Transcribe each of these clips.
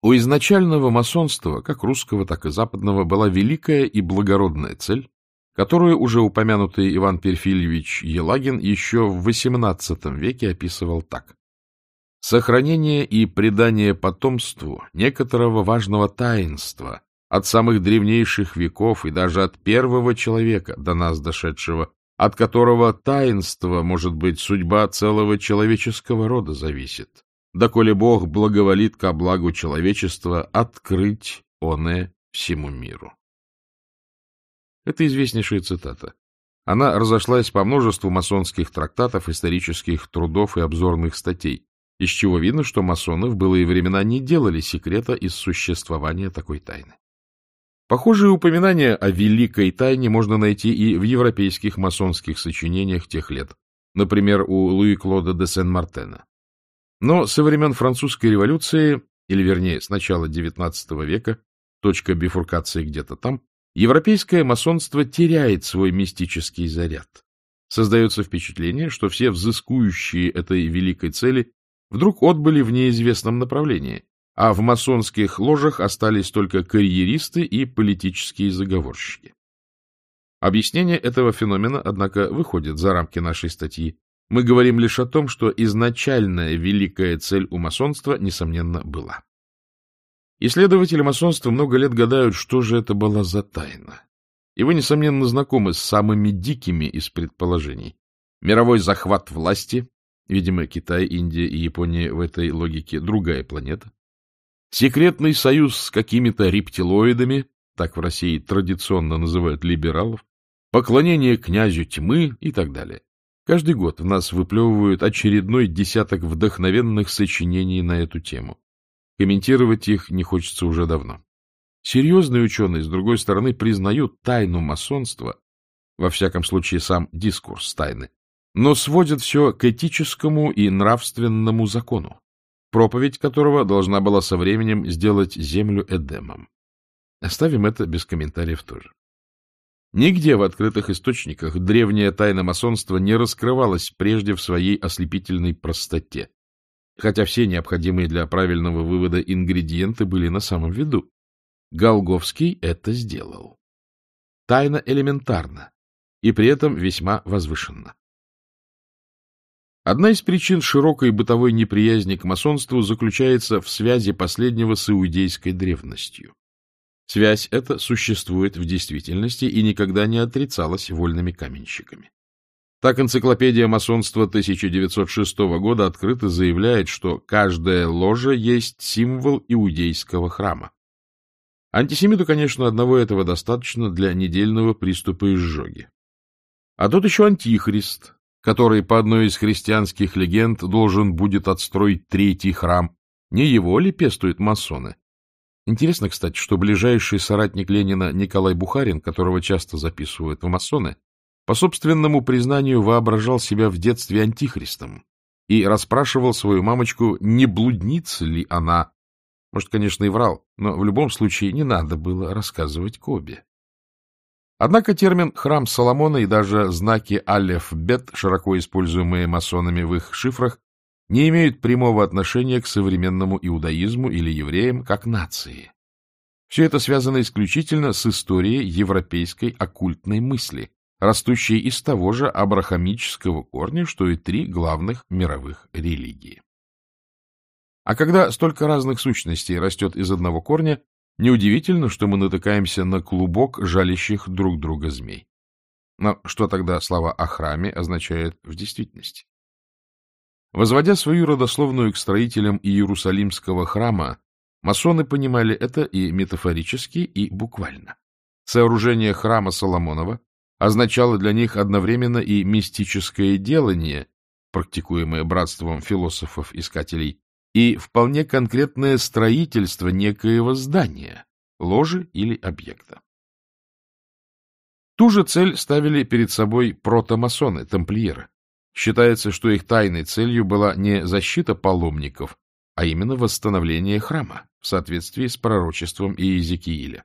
У изначального масонства, как русского, так и западного, была великая и благородная цель, которую уже упомянутый Иван Перфильевич Елагин еще в XVIII веке описывал так. «Сохранение и предание потомству некоторого важного таинства от самых древнейших веков и даже от первого человека до нас дошедшего, от которого таинство, может быть, судьба целого человеческого рода зависит, доколе Бог благоволит ко благу человечества открыть оное всему миру. Это известнейшая цитата. Она разошлась по множеству масонских трактатов, исторических трудов и обзорных статей, из чего видно, что масоны в былые времена не делали секрета из существования такой тайны. Похожие упоминания о великой тайне можно найти и в европейских масонских сочинениях тех лет, например, у Луи Клода де Сен-Мартена. Но со времен французской революции, или вернее с начала XIX века, точка бифуркации где-то там, Европейское масонство теряет свой мистический заряд. Создается впечатление, что все взыскующие этой великой цели вдруг отбыли в неизвестном направлении, а в масонских ложах остались только карьеристы и политические заговорщики. Объяснение этого феномена, однако, выходит за рамки нашей статьи. Мы говорим лишь о том, что изначальная великая цель у масонства, несомненно, была. Исследователи масонства много лет гадают, что же это была за тайна. И вы, несомненно, знакомы с самыми дикими из предположений. Мировой захват власти, видимо, Китай, Индия и Япония в этой логике другая планета. Секретный союз с какими-то рептилоидами, так в России традиционно называют либералов, поклонение князю тьмы и так далее. Каждый год в нас выплевывают очередной десяток вдохновенных сочинений на эту тему. Комментировать их не хочется уже давно. Серьезные ученые, с другой стороны, признают тайну масонства, во всяком случае сам дискурс тайны, но сводят все к этическому и нравственному закону, проповедь которого должна была со временем сделать землю Эдемом. Оставим это без комментариев тоже. Нигде в открытых источниках древняя тайна масонства не раскрывалась прежде в своей ослепительной простоте хотя все необходимые для правильного вывода ингредиенты были на самом виду. Голговский это сделал. Тайна элементарна и при этом весьма возвышенна. Одна из причин широкой бытовой неприязни к масонству заключается в связи последнего с иудейской древностью. Связь эта существует в действительности и никогда не отрицалась вольными каменщиками. Так энциклопедия масонства 1906 года открыто заявляет, что каждая ложа есть символ иудейского храма. Антисемиту, конечно, одного этого достаточно для недельного приступа изжоги. А тут еще антихрист, который, по одной из христианских легенд, должен будет отстроить третий храм. Не его ли пестуют масоны? Интересно, кстати, что ближайший соратник Ленина Николай Бухарин, которого часто записывают в масоны, по собственному признанию воображал себя в детстве антихристом и расспрашивал свою мамочку, не блудница ли она. Может, конечно, и врал, но в любом случае не надо было рассказывать Кобе. Однако термин «храм Соломона» и даже знаки «алеф-бет», широко используемые масонами в их шифрах, не имеют прямого отношения к современному иудаизму или евреям как нации. Все это связано исключительно с историей европейской оккультной мысли, растущие из того же абрахамического корня, что и три главных мировых религии. А когда столько разных сущностей растет из одного корня, неудивительно, что мы натыкаемся на клубок жалящих друг друга змей. Но что тогда слова о храме означают в действительности? Возводя свою родословную к строителям Иерусалимского храма, масоны понимали это и метафорически, и буквально. Сооружение храма Соломонова означало для них одновременно и мистическое делание, практикуемое братством философов-искателей, и вполне конкретное строительство некоего здания, ложи или объекта. Ту же цель ставили перед собой протомасоны, тамплиеры. Считается, что их тайной целью была не защита паломников, а именно восстановление храма в соответствии с пророчеством Иезекииля.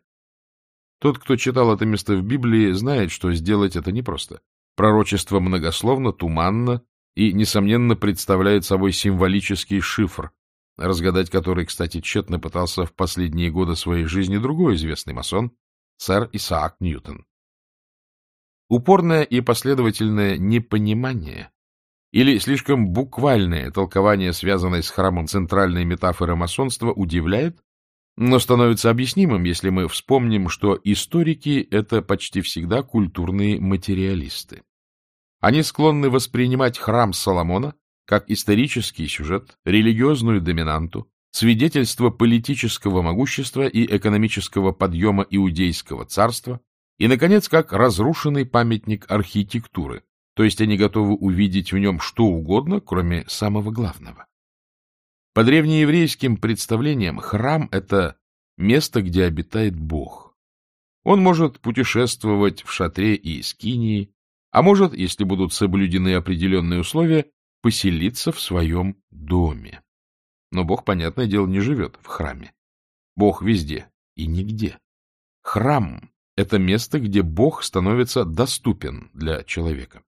Тот, кто читал это место в Библии, знает, что сделать это непросто. Пророчество многословно, туманно и, несомненно, представляет собой символический шифр, разгадать который, кстати, тщетно пытался в последние годы своей жизни другой известный масон, сэр Исаак Ньютон. Упорное и последовательное непонимание или слишком буквальное толкование, связанное с храмом центральной метафоры масонства, удивляет, но становится объяснимым, если мы вспомним, что историки — это почти всегда культурные материалисты. Они склонны воспринимать храм Соломона как исторический сюжет, религиозную доминанту, свидетельство политического могущества и экономического подъема иудейского царства, и, наконец, как разрушенный памятник архитектуры, то есть они готовы увидеть в нем что угодно, кроме самого главного. По древнееврейским представлениям храм — это место, где обитает Бог. Он может путешествовать в шатре и скинии, а может, если будут соблюдены определенные условия, поселиться в своем доме. Но Бог, понятное дело, не живет в храме. Бог везде и нигде. Храм — это место, где Бог становится доступен для человека.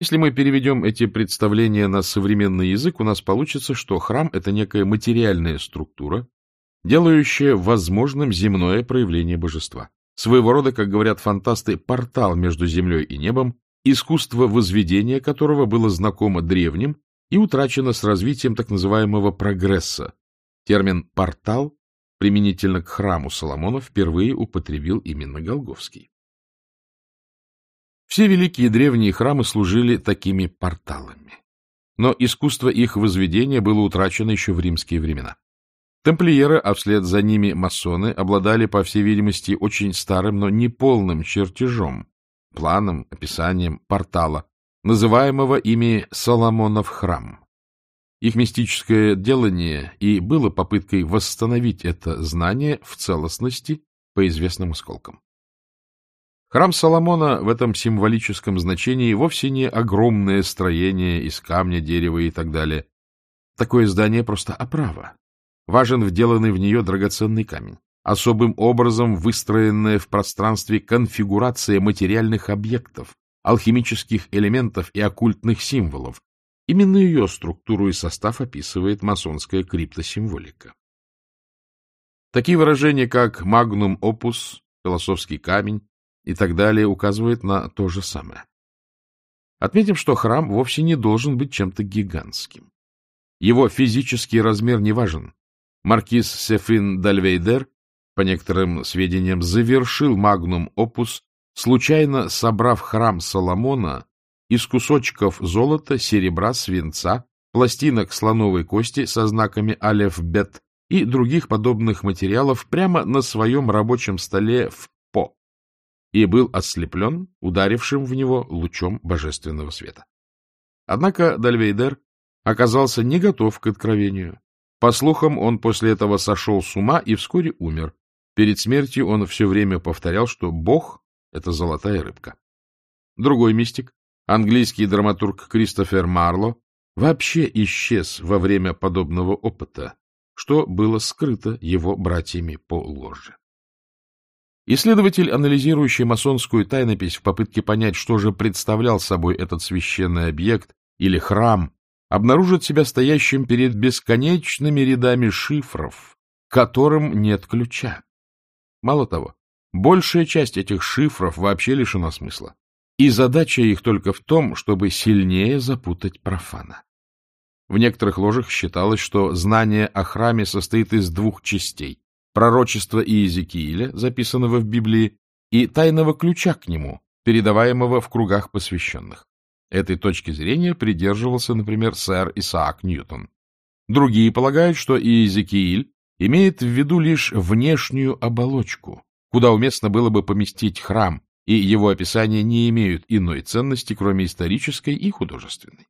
Если мы переведем эти представления на современный язык, у нас получится, что храм — это некая материальная структура, делающая возможным земное проявление божества. Своего рода, как говорят фантасты, портал между землей и небом, искусство возведения которого было знакомо древним и утрачено с развитием так называемого прогресса. Термин «портал» применительно к храму Соломона впервые употребил именно Голговский. Все великие древние храмы служили такими порталами. Но искусство их возведения было утрачено еще в римские времена. Тамплиеры, а вслед за ними масоны, обладали, по всей видимости, очень старым, но неполным чертежом, планом, описанием портала, называемого ими Соломонов храм. Их мистическое делание и было попыткой восстановить это знание в целостности по известным осколкам. Храм Соломона в этом символическом значении вовсе не огромное строение из камня, дерева и так далее. Такое здание просто оправа. Важен вделанный в нее драгоценный камень, особым образом выстроенная в пространстве конфигурация материальных объектов, алхимических элементов и оккультных символов. Именно ее структуру и состав описывает масонская криптосимволика. Такие выражения, как «магнум опус», «философский камень», и так далее указывает на то же самое. Отметим, что храм вовсе не должен быть чем-то гигантским. Его физический размер не важен. Маркиз Сефин Дальвейдер, по некоторым сведениям, завершил магнум опус, случайно собрав храм Соломона из кусочков золота, серебра, свинца, пластинок слоновой кости со знаками алеф-бет и других подобных материалов прямо на своем рабочем столе в и был ослеплен ударившим в него лучом божественного света. Однако Дальвейдер оказался не готов к откровению. По слухам, он после этого сошел с ума и вскоре умер. Перед смертью он все время повторял, что Бог — это золотая рыбка. Другой мистик, английский драматург Кристофер Марло, вообще исчез во время подобного опыта, что было скрыто его братьями по ложе. Исследователь, анализирующий масонскую тайнопись в попытке понять, что же представлял собой этот священный объект или храм, обнаружит себя стоящим перед бесконечными рядами шифров, которым нет ключа. Мало того, большая часть этих шифров вообще лишена смысла, и задача их только в том, чтобы сильнее запутать профана. В некоторых ложах считалось, что знание о храме состоит из двух частей пророчества Иезекииля, записанного в Библии, и тайного ключа к нему, передаваемого в кругах посвященных. Этой точки зрения придерживался, например, сэр Исаак Ньютон. Другие полагают, что Иезекииль имеет в виду лишь внешнюю оболочку, куда уместно было бы поместить храм, и его описания не имеют иной ценности, кроме исторической и художественной.